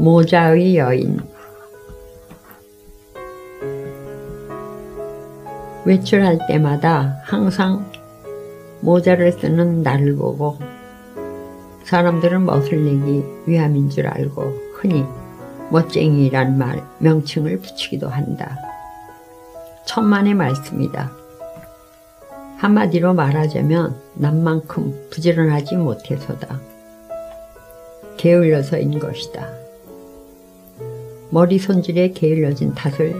모자의 여인 외출할 때마다 항상 모자를 쓰는 나를 보고 사람들은 멋을 내기 위함인 줄 알고 흔히 멋쟁이란 말, 명칭을 붙이기도 한다. 천만의 말씀이다. 한마디로 말하자면 남만큼 부지런하지 못해서다. 게을러서인 것이다. 머리 손질에 게을러진 탓을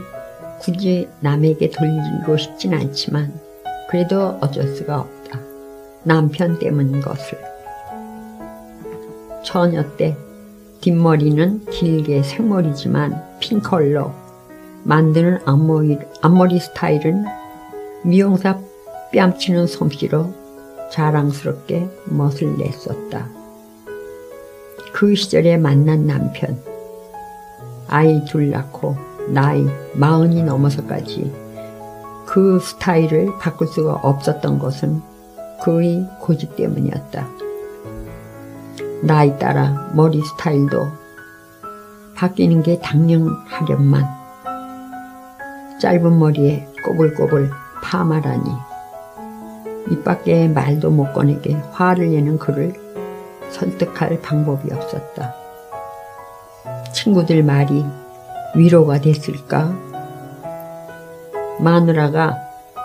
굳이 남에게 돌리고 싶진 않지만 그래도 어쩔 수가 없다. 남편 때문인 것을. 처녀 때 뒷머리는 길게 생머리지만 핑컬러 만드는 앞머리, 앞머리 스타일은 미용사 뺨치는 솜씨로 자랑스럽게 멋을 냈었다. 그 시절에 만난 남편 아이 둘 낳고 나이 마흔이 넘어서까지 그 스타일을 바꿀 수가 없었던 것은 그의 고집 때문이었다. 나이 따라 머리 스타일도 바뀌는 게 당연하련만 짧은 머리에 꼬불꼬불 파마라니 입 밖에 말도 못 꺼내게 화를 내는 그를 설득할 방법이 없었다. 친구들 말이 위로가 됐을까? 마누라가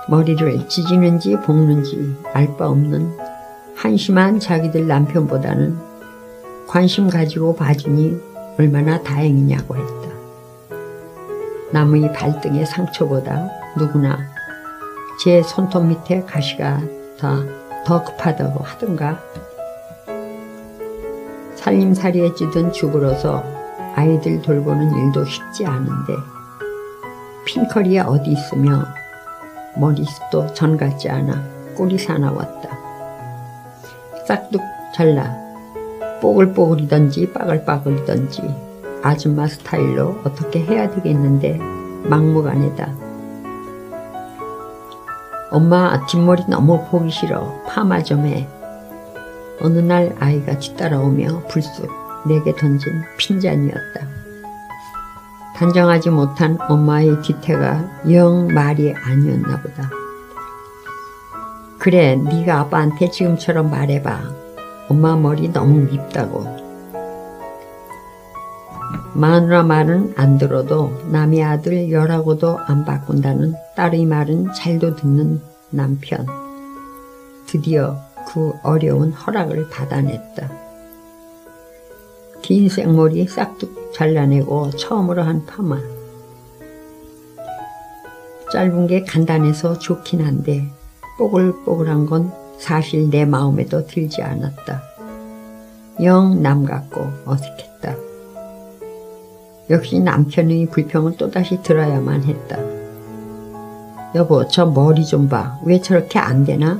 머리를 찢이는지 볶는지 알 바 없는 한심한 자기들 남편보다는 관심 가지고 봐주니 얼마나 다행이냐고 했다. 남의 발등의 상처보다 누구나 제 손톱 밑에 가시가 더, 더 급하다고 하던가 살림살이에 찌든 주부로서 아이들 돌보는 일도 쉽지 않은데 핑커리에 어디 있으며 머리숱도 전 같지 않아 꼴이 사나웠다. 싹둑 잘라 뽀글뽀글이던지 빠글빠글이던지 아줌마 스타일로 어떻게 해야 되겠는데 막무가내다. 엄마 뒷머리 너무 보기 싫어 파마 좀 해. 어느 날 아이가 뒤따라오며 불쑥 내게 던진 핀잔이었다. 단정하지 못한 엄마의 뒤태가 영 말이 아니었나 보다. 그래 네가 아빠한테 지금처럼 말해봐. 엄마 머리 너무 밉다고. 마누라 말은 안 들어도 남의 아들 열하고도 안 바꾼다는 딸의 말은 잘도 듣는 남편. 드디어 그 어려운 허락을 받아냈다. 긴 생머리 싹둑 잘라내고 처음으로 한 파마. 짧은 게 간단해서 좋긴 한데 뽀글뽀글한 건 사실 내 마음에도 들지 않았다. 영 남 같고 어색했다. 역시 남편의 불평을 또다시 들어야만 했다. 여보 저 머리 좀 봐. 왜 저렇게 안 되나?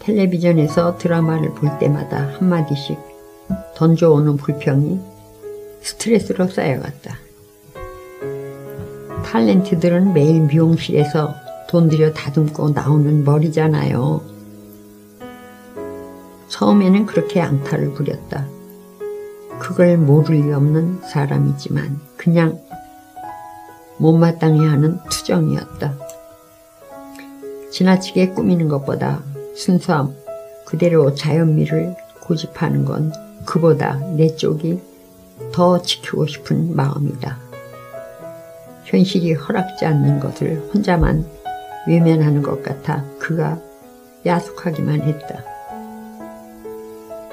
텔레비전에서 드라마를 볼 때마다 한마디씩 던져오는 불평이 스트레스로 쌓여갔다. 탤런트들은 매일 미용실에서 돈 들여 다듬고 나오는 머리잖아요. 처음에는 그렇게 앙탈을 부렸다. 그걸 모를 리 없는 사람이지만 그냥 못마땅해 하는 투정이었다. 지나치게 꾸미는 것보다 순수함, 그대로 자연미를 고집하는 건 그보다 내 쪽이 더 지키고 싶은 마음이다. 현실이 허락지 않는 것을 혼자만 외면하는 것 같아 그가 야속하기만 했다.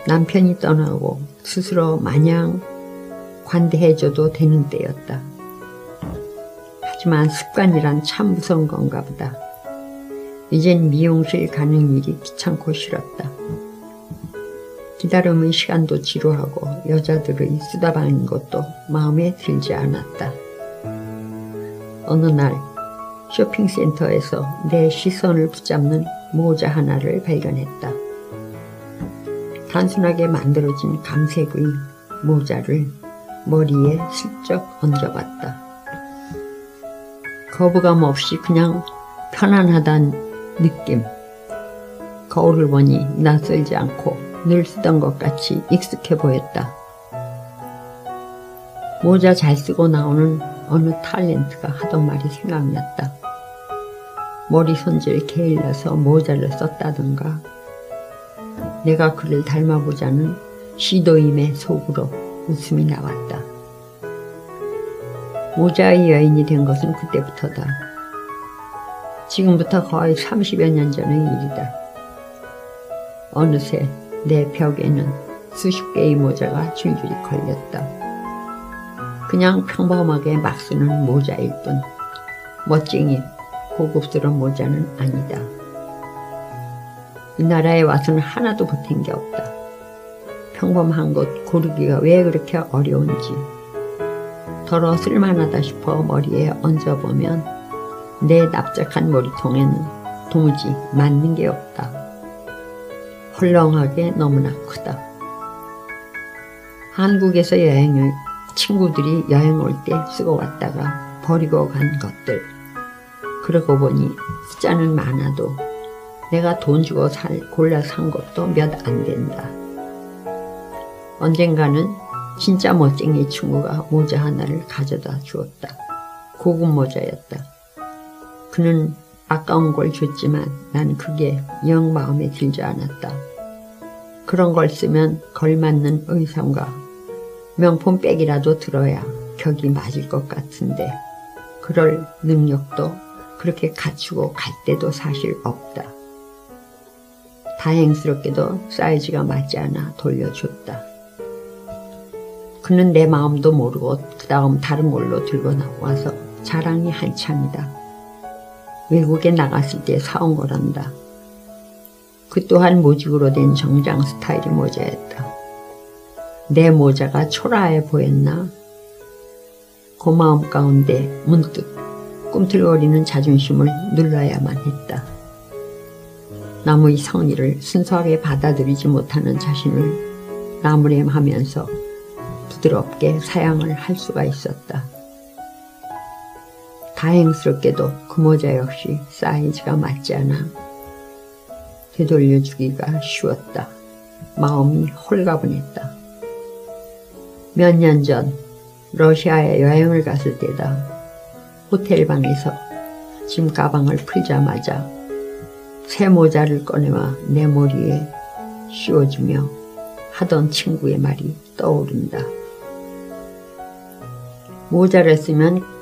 남편이 떠나고 스스로 마냥 관대해줘도 되는 때였다. 하지만 습관이란 참 무서운 건가 보다. 이젠 미용실 가는 일이 귀찮고 싫었다. 기다림의 시간도 지루하고 여자들의 쓰다방인 것도 마음에 들지 않았다. 어느 날 쇼핑센터에서 내 시선을 붙잡는 모자 하나를 발견했다. 단순하게 만들어진 감색의 모자를 머리에 슬쩍 얹어봤다. 거부감 없이 그냥 편안하단 느낌. 거울을 보니 낯설지 않고 늘 쓰던 것 같이 익숙해 보였다. 모자 잘 쓰고 나오는 어느 탤런트가 하던 말이 생각났다. 머리 손질 게을러서 모자를 썼다던가 내가 그를 닮아보자는 시도임의 속으로 웃음이 나왔다. 모자의 여인이 된 것은 그때부터다. 지금부터 거의 30여 년 전의 일이다. 어느새 내 벽에는 수십 개의 모자가 줄줄이 걸렸다. 그냥 평범하게 막 쓰는 모자일 뿐 멋쟁이 고급스러운 모자는 아니다. 이 나라에 와서는 하나도 보탠 게 없다. 평범한 것 고르기가 왜 그렇게 어려운지 더러 쓸만하다 싶어 머리에 얹어보면 내 납작한 머리통에는 도무지 맞는 게 없다. 헐렁하게 너무나 크다. 한국에서 여행을 친구들이 여행 올 때 쓰고 왔다가 버리고 간 것들. 그러고 보니 숫자는 많아도 내가 돈 주고 살, 골라 산 것도 몇 안 된다. 언젠가는 진짜 멋쟁이 친구가 모자 하나를 가져다 주었다. 고급 모자였다. 그는 아까운 걸 줬지만 난 그게 영 마음에 들지 않았다. 그런 걸 쓰면 걸맞는 의상과 명품 백이라도 들어야 격이 맞을 것 같은데 그럴 능력도 그렇게 갖추고 갈 때도 사실 없다. 다행스럽게도 사이즈가 맞지 않아 돌려줬다. 그는 내 마음도 모르고 그 다음 다른 걸로 들고 나와서 자랑이 한창이다. 외국에 나갔을 때 사온 거란다. 그 또한 모직으로 된 정장 스타일의 모자였다. 내 모자가 초라해 보였나? 고마움 가운데 문득 꿈틀거리는 자존심을 눌러야만 했다. 남의 성의를 순수하게 받아들이지 못하는 자신을 나무렴하면서 부드럽게 사양을 할 수가 있었다. 다행스럽게도 그 모자 역시 사이즈가 맞지 않아 되돌려주기가 쉬웠다. 마음이 홀가분했다. 몇 년 전 러시아에 여행을 갔을 때다. 호텔 방에서 짐 가방을 풀자마자 새 모자를 꺼내와 내 머리에 씌워주며 하던 친구의 말이 떠오른다. 모자를 쓰면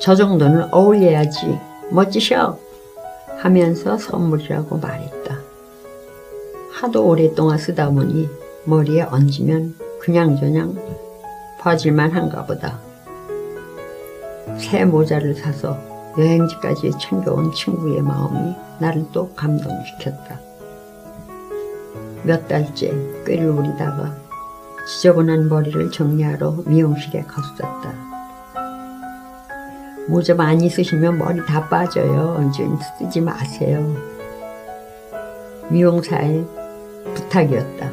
저 정도는 어울려야지 멋지셔 하면서 선물이라고 말했다. 하도 오랫동안 쓰다 보니 머리에 얹으면 그냥저냥 봐질만 한가 보다. 새 모자를 사서 여행지까지 챙겨온 친구의 마음이 나를 또 감동시켰다. 몇 달째 꾀를 부리다가 지저분한 머리를 정리하러 미용실에 갔었다. 모자 많이 쓰시면 머리 다 빠져요. 이제 쓰지 마세요. 미용사의 부탁이었다.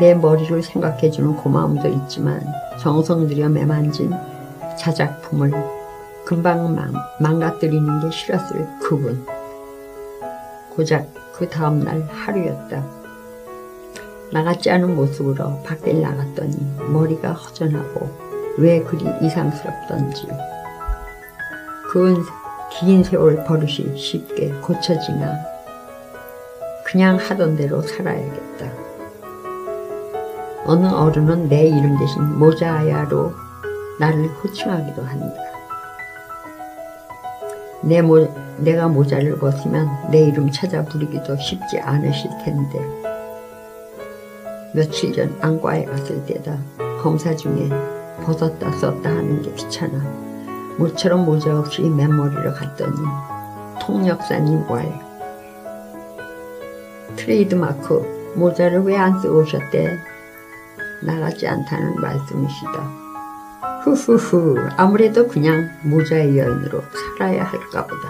내 머리를 생각해주는 고마움도 있지만 정성 들여 매만진 자작품을 금방 망, 망가뜨리는 게 싫었을 그분. 고작 그 다음날 하루였다. 나같지 않은 모습으로 밖에 나갔더니 머리가 허전하고 왜 그리 이상스럽던지. 그건 긴 세월 버릇이 쉽게 고쳐지나 그냥 하던 대로 살아야겠다. 어느 어른은 내 이름 대신 모자야로 나를 호칭하기도 한다. 내 모, 내가 모자를 벗으면 내 이름 찾아 부르기도 쉽지 않으실 텐데 며칠 전 안과에 갔을 때다 검사 중에 벗었다 썼다 하는 게 귀찮아. 모처럼 모자 없이 맨머리를 갔더니 통역사님 왈. 트레이드마크 모자를 왜 안 쓰고 오셨대? 나같지 않다는 말씀이시다. 후후후 아무래도 그냥 모자의 여인으로 살아야 할까 보다.